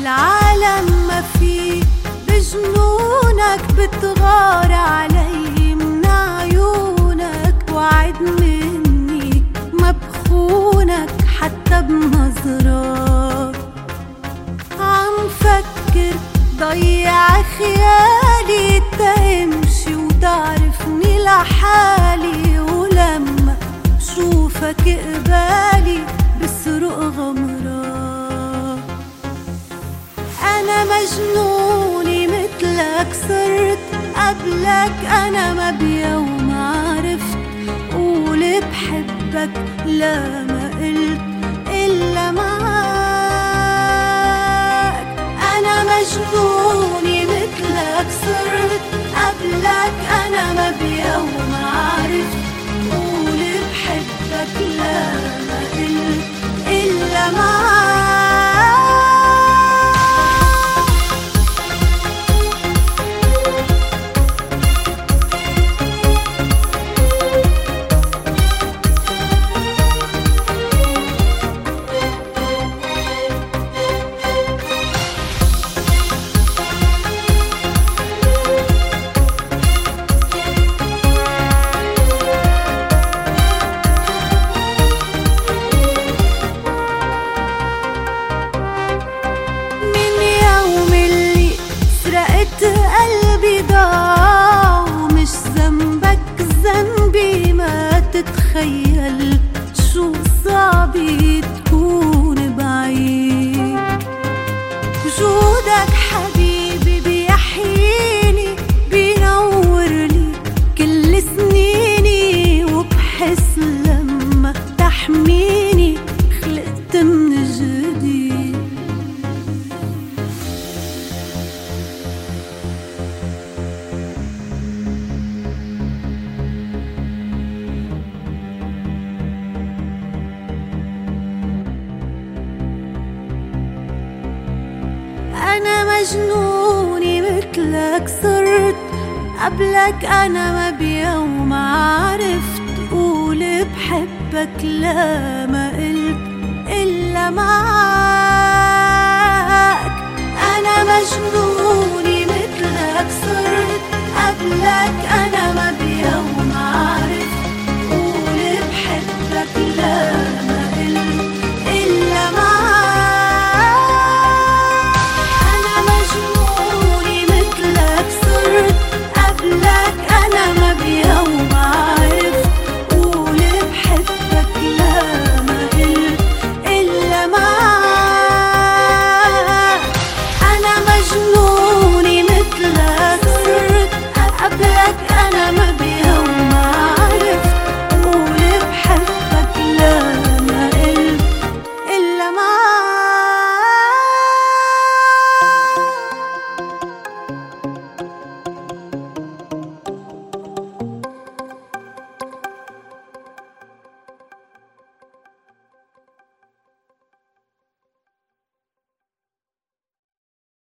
بالعالم ما في بجنونك بتغار علي من عيونك وعد مني ما بخونك حتى بنظرة عم فكر ضيع خيالي تمشي وتعرفني لحالي. قبلك أنا ما بيوم عرفت قول بحبك لا ما قلت إلا معاك. أنا مجنونة مثلك صرت قبلك أنا ما بيوم عرفت قول بحبك لا ما قلت إلا معاك. أنا مجنونة مثلك صرت قبلك أنا ما بيوم عرفت قول بحبك لا ما قلت إلا أنا